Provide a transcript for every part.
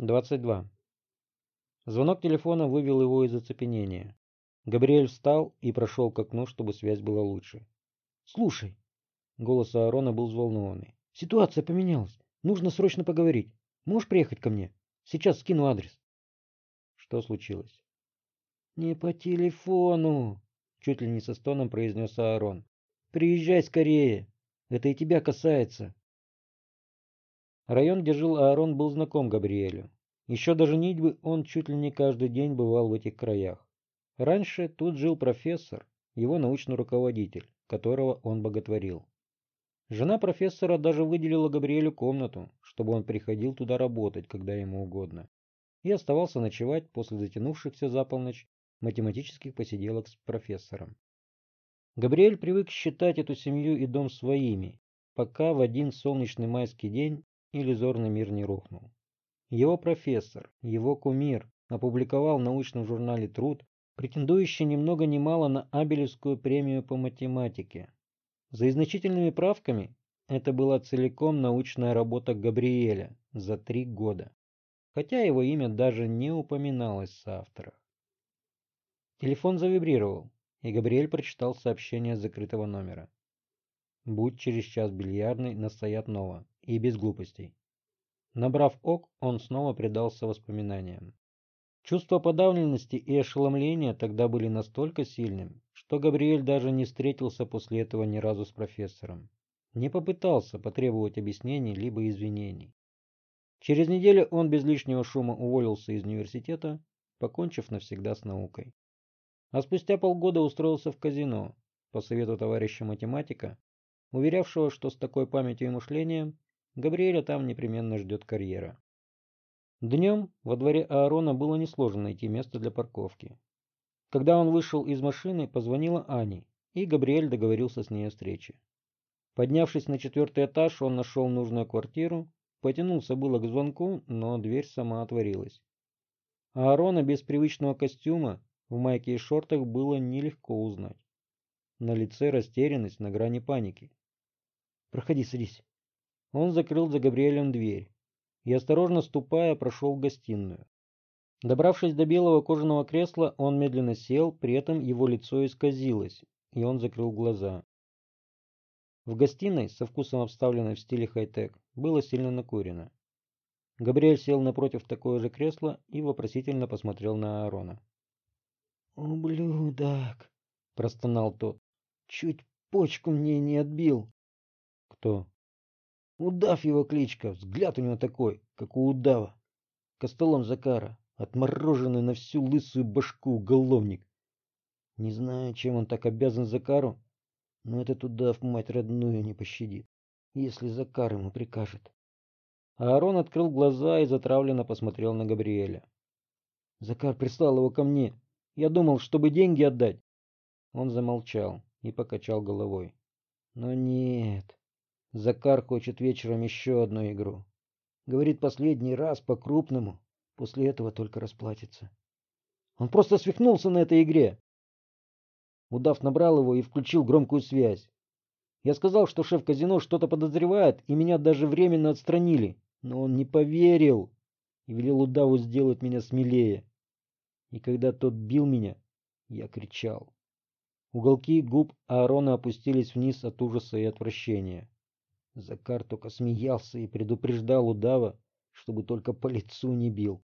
22. Звонок телефона вывел его из оцепенения. Габриэль встал и прошел к окну, чтобы связь была лучше. «Слушай!» Голос Аарона был взволнованный. «Ситуация поменялась. Нужно срочно поговорить. Можешь приехать ко мне? Сейчас скину адрес». Что случилось? «Не по телефону!» Чуть ли не со стоном произнес Аарон. «Приезжай скорее! Это и тебя касается!» Район, где жил Аарон, был знаком Габриэлю. Еще до женитьбы он чуть ли не каждый день бывал в этих краях. Раньше тут жил профессор, его научный руководитель, которого он боготворил. Жена профессора даже выделила Габриэлю комнату, чтобы он приходил туда работать, когда ему угодно, и оставался ночевать после затянувшихся за полночь математических посиделок с профессором. Габриэль привык считать эту семью и дом своими, пока в один солнечный майский день иллюзорный мир не рухнул. Его профессор, его кумир, опубликовал в научном журнале «Труд», претендующий ни много ни мало на Абелевскую премию по математике. За незначительными правками это была целиком научная работа Габриэля за три года, хотя его имя даже не упоминалось в соавторах. Телефон завибрировал, и Габриэль прочитал сообщение с закрытого номера. «Будь через час бильярдный, настоят Нова и без глупостей. Набрав ок, он снова предался воспоминаниям. Чувство подавленности и ошеломления тогда были настолько сильным, что Габриэль даже не встретился после этого ни разу с профессором. Не попытался потребовать объяснений либо извинений. Через неделю он без лишнего шума уволился из университета, покончив навсегда с наукой. А спустя полгода устроился в казино, по совету товарища математика, уверявшего, что с такой памятью и мышлением Габриэля там непременно ждет карьера. Днем во дворе Аарона было несложно найти место для парковки. Когда он вышел из машины, позвонила Ани, и Габриэль договорился с ней о встрече. Поднявшись на четвертый этаж, он нашел нужную квартиру, потянулся было к звонку, но дверь сама отворилась. Аарона без привычного костюма в майке и шортах было нелегко узнать. На лице растерянность на грани паники. «Проходи, садись». Он закрыл за Габриэлем дверь и, осторожно ступая, прошел в гостиную. Добравшись до белого кожаного кресла, он медленно сел, при этом его лицо исказилось, и он закрыл глаза. В гостиной, со вкусом обставленной в стиле хай-тек, было сильно накурено. Габриэль сел напротив такое же кресло и вопросительно посмотрел на Аарона. «Ублюдок!» – простонал тот. «Чуть почку мне не отбил!» «Кто?» Удав его кличка, взгляд у него такой, как у удава. Костолом Закара, отмороженный на всю лысую башку уголовник. Не знаю, чем он так обязан Закару, но этот удав мать родную не пощадит, если Закар ему прикажет. Аарон открыл глаза и затравленно посмотрел на Габриэля. Закар прислал его ко мне. Я думал, чтобы деньги отдать. Он замолчал и покачал головой. Но нет, Закар хочет вечером еще одну игру. Говорит, последний раз по-крупному. После этого только расплатится. Он просто свихнулся на этой игре. Удав набрал его и включил громкую связь. Я сказал, что шеф казино что-то подозревает, и меня даже временно отстранили. Но он не поверил и велел Удаву сделать меня смелее. И когда тот бил меня, я кричал. Уголки губ Аарона опустились вниз от ужаса и отвращения. Закар только смеялся и предупреждал удава, чтобы только по лицу не бил.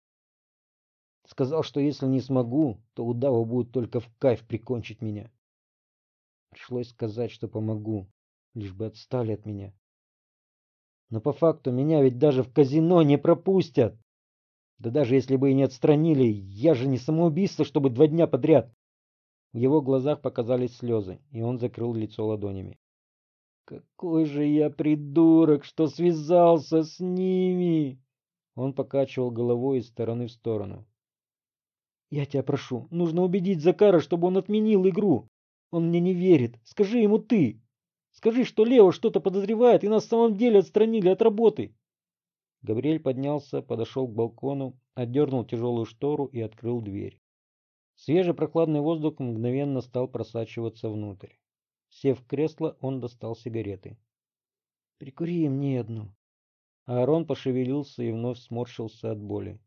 Сказал, что если не смогу, то удава будет только в кайф прикончить меня. Пришлось сказать, что помогу, лишь бы отстали от меня. Но по факту меня ведь даже в казино не пропустят. Да даже если бы и не отстранили, я же не самоубийство, чтобы два дня подряд. В его глазах показались слезы, и он закрыл лицо ладонями. Какой же я придурок, что связался с ними! Он покачивал головой из стороны в сторону. Я тебя прошу, нужно убедить Закара, чтобы он отменил игру. Он мне не верит. Скажи ему ты. Скажи, что Лео что-то подозревает и нас в самом деле отстранили от работы. Габриэль поднялся, подошел к балкону, отдернул тяжелую штору и открыл дверь. Свежий прохладный воздух мгновенно стал просачиваться внутрь. Сев в кресло, он достал сигареты. «Прикури мне одну». Аарон пошевелился и вновь сморщился от боли.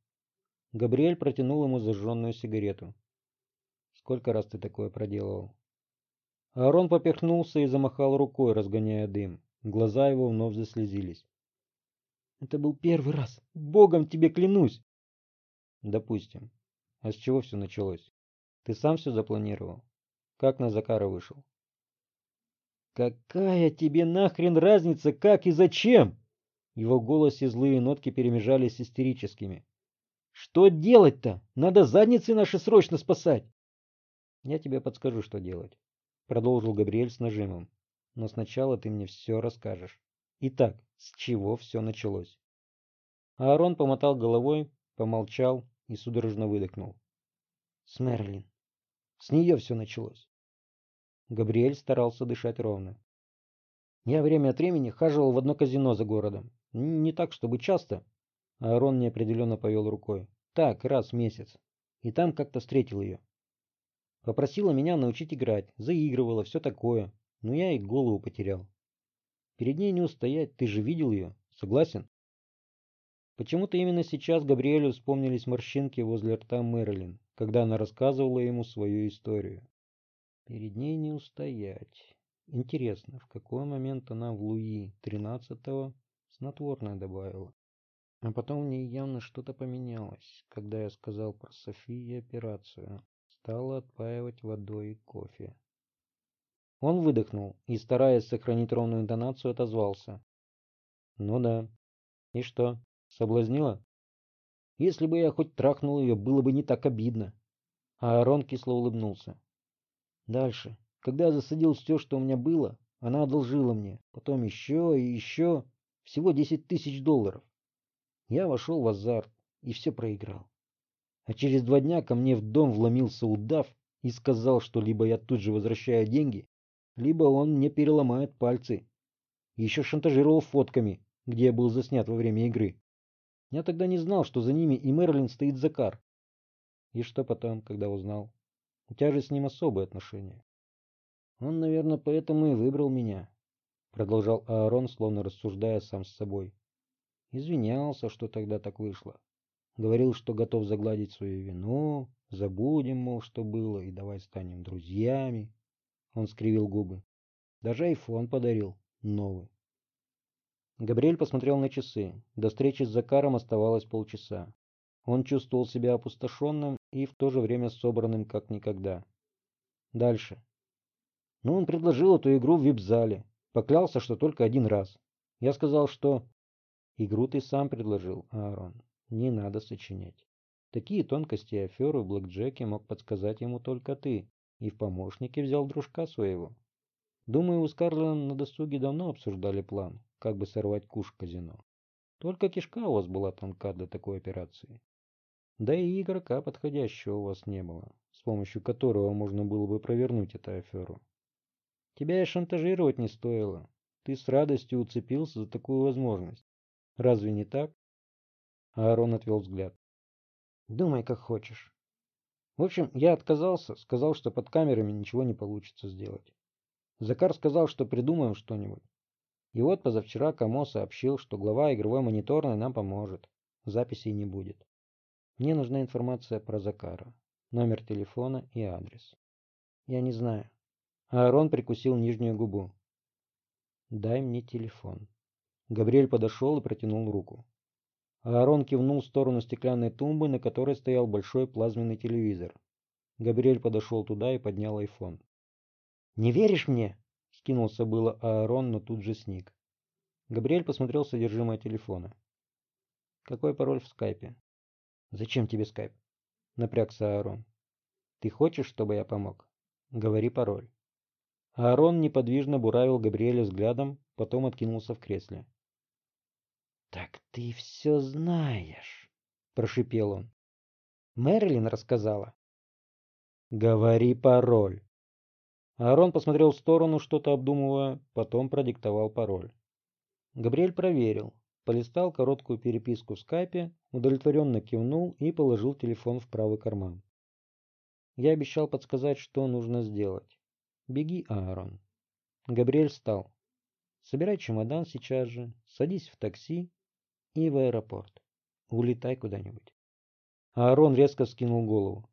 Габриэль протянул ему зажженную сигарету. «Сколько раз ты такое проделывал?» Аарон поперхнулся и замахал рукой, разгоняя дым. Глаза его вновь заслезились. «Это был первый раз. Богом тебе клянусь!» «Допустим. А с чего все началось? Ты сам все запланировал? Как на Закара вышел?» «Какая тебе нахрен разница, как и зачем?» В его голосе злые нотки перемежались истерическими. «Что делать-то? Надо задницы наши срочно спасать!» «Я тебе подскажу, что делать», — продолжил Габриэль с нажимом. «Но сначала ты мне все расскажешь. Итак, с чего все началось?» Аарон помотал головой, помолчал и судорожно выдохнул. «С Мерлин. С нее все началось». Габриэль старался дышать ровно. Я время от времени хаживал в одно казино за городом. Не так, чтобы часто. Аарон неопределенно повел рукой. Так, раз в месяц. И там как-то встретил ее. Попросила меня научить играть, заигрывала, все такое. Но я и голову потерял. Перед ней не устоять, ты же видел ее, согласен? Почему-то именно сейчас Габриэлю вспомнились морщинки возле рта Мэрилин, когда она рассказывала ему свою историю. Перед ней не устоять. Интересно, в какой момент она в Луи тринадцатого снотворное добавила? А потом в ней явно что-то поменялось, когда я сказал про Софии операцию. Стала отпаивать водой и кофе. Он выдохнул и, стараясь сохранить ровную интонацию, отозвался. «Ну да. И что, соблазнила?» «Если бы я хоть трахнул ее, было бы не так обидно». А Аарон кисло улыбнулся. Дальше. Когда я засадил все, что у меня было, она одолжила мне. Потом еще и еще. Всего 10 тысяч долларов. Я вошел в азарт и все проиграл. А через два дня ко мне в дом вломился удав и сказал, что либо я тут же возвращаю деньги, либо он мне переломает пальцы. Еще шантажировал фотками, где я был заснят во время игры. Я тогда не знал, что за ними и Мерлин стоит Закар. И что потом, когда узнал? У тебя же с ним особые отношения. Он, наверное, поэтому и выбрал меня, продолжал Аарон, словно рассуждая сам с собой. Извинялся, что тогда так вышло. Говорил, что готов загладить свою вину, забудем, мол, что было, и давай станем друзьями. Он скривил губы. Даже айфон подарил, новый. Габриэль посмотрел на часы. До встречи с Закаром оставалось полчаса. Он чувствовал себя опустошенным и в то же время собранным как никогда. Дальше. Но он предложил эту игру в вип-зале. Поклялся, что только один раз. Я сказал, что... Игру ты сам предложил, Аарон. Не надо сочинять. Такие тонкости и аферы в блэкджеке мог подсказать ему только ты. И в помощники взял дружка своего. Думаю, у Скарлен на досуге давно обсуждали план, как бы сорвать куш казино. Только кишка у вас была тонка для такой операции. Да и игрока подходящего у вас не было, с помощью которого можно было бы провернуть эту аферу. Тебя и шантажировать не стоило. Ты с радостью уцепился за такую возможность. Разве не так? Аарон отвел взгляд. Думай, как хочешь. В общем, я отказался, сказал, что под камерами ничего не получится сделать. Закар сказал, что придумаем что-нибудь. И вот позавчера Камо сообщил, что глава игровой мониторной нам поможет. Записей не будет. Мне нужна информация про Закара. Номер телефона и адрес. Я не знаю. Аарон прикусил нижнюю губу. «Дай мне телефон». Габриэль подошел и протянул руку. Аарон кивнул в сторону стеклянной тумбы, на которой стоял большой плазменный телевизор. Габриэль подошел туда и поднял айфон. «Не веришь мне?» — скинулся было Аарон, но тут же сник. Габриэль посмотрел содержимое телефона. «Какой пароль в скайпе?» «Зачем тебе скайп?» — напрягся Аарон. «Ты хочешь, чтобы я помог? Говори пароль». Аарон неподвижно буравил Габриэля взглядом, потом откинулся в кресле. «Так ты все знаешь», — прошипел он. «Мэрилин рассказала». «Говори пароль». Аарон посмотрел в сторону, что-то обдумывая, потом продиктовал пароль. Габриэль проверил, полистал короткую переписку в скайпе, удовлетворенно кивнул и положил телефон в правый карман. Я обещал подсказать, что нужно сделать. Беги, Аарон. Габриэль встал. Собирай чемодан сейчас же, садись в такси и в аэропорт. Улетай куда-нибудь. Аарон резко вскинул голову.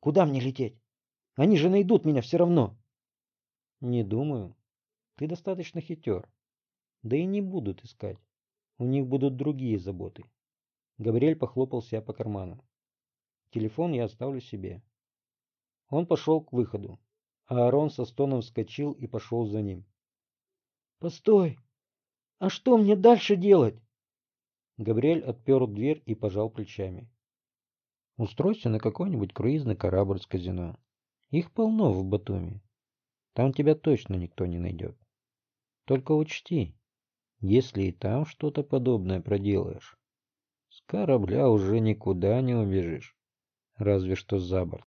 Куда мне лететь? Они же найдут меня все равно. Не думаю. Ты достаточно хитер. Да и не будут искать. У них будут другие заботы. Габриэль похлопал себя по карманам. Телефон я оставлю себе. Он пошел к выходу, а Аарон со стоном вскочил и пошел за ним. «Постой! А что мне дальше делать?» Габриэль отпер дверь и пожал плечами. «Устройся на какой-нибудь круизный корабль с казино. Их полно в Батуми. Там тебя точно никто не найдет. Только учти, если и там что-то подобное проделаешь, с корабля уже никуда не убежишь, разве что за борт.